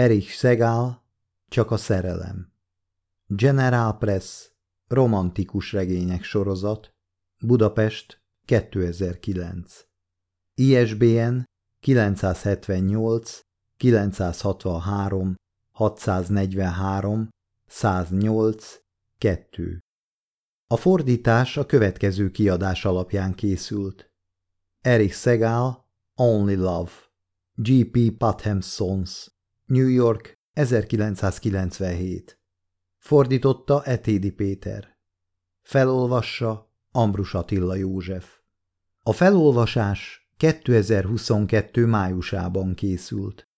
Erich Szegál, Csak a szerelem. General Press, romantikus regények sorozat, Budapest, 2009. ISBN 978 963 643 108 2. A fordítás a következő kiadás alapján készült. Erich Szegál, Only Love, G.P. Putnam Sons, New York, 1997. Fordította Etédi Péter. Felolvassa Ambrus Attila József. A felolvasás 2022. májusában készült.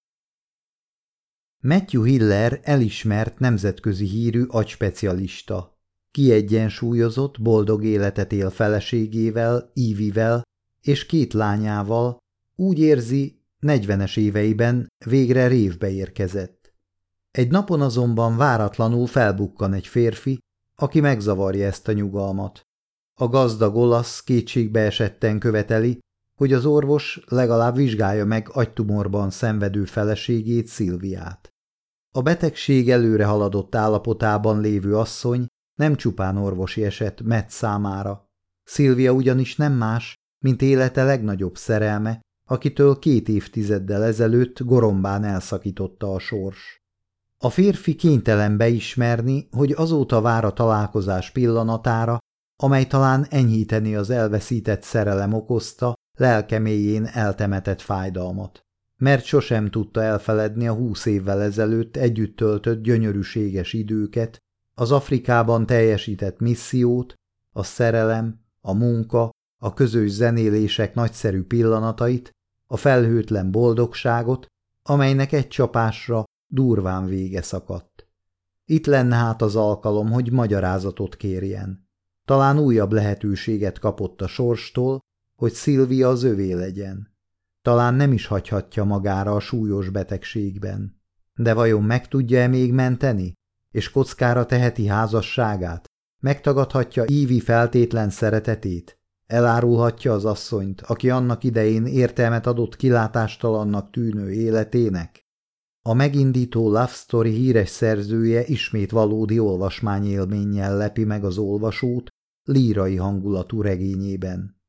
Matthew Hiller elismert nemzetközi hírű agyspecialista. Kiegyensúlyozott, boldog életet él feleségével, Ívivel és két lányával, úgy érzi, negyvenes éveiben végre révbe érkezett. Egy napon azonban váratlanul felbukkan egy férfi, aki megzavarja ezt a nyugalmat. A gazdag olasz kétségbe esetten követeli, hogy az orvos legalább vizsgálja meg agytumorban szenvedő feleségét, Szilviát. A betegség előre haladott állapotában lévő asszony nem csupán orvosi eset Matt számára. Szilvia ugyanis nem más, mint élete legnagyobb szerelme, akitől két évtizeddel ezelőtt gorombán elszakította a sors. A férfi kénytelen beismerni, hogy azóta vár a találkozás pillanatára, amely talán enyhíteni az elveszített szerelem okozta, lelkeméjén eltemetett fájdalmat. Mert sosem tudta elfeledni a húsz évvel ezelőtt együtt töltött gyönyörűséges időket, az Afrikában teljesített missziót, a szerelem, a munka, a közös zenélések nagyszerű pillanatait, a felhőtlen boldogságot, amelynek egy csapásra durván vége szakadt. Itt lenne hát az alkalom, hogy magyarázatot kérjen. Talán újabb lehetőséget kapott a sorstól, hogy Szilvia az övé legyen. Talán nem is hagyhatja magára a súlyos betegségben. De vajon meg tudja-e még menteni? És kockára teheti házasságát? Megtagadhatja Ívi feltétlen szeretetét? Elárulhatja az asszonyt, aki annak idején értelmet adott kilátástalannak tűnő életének? A megindító Love Story híres szerzője ismét valódi olvasmányélménnyel lepi meg az olvasót lírai hangulatú regényében.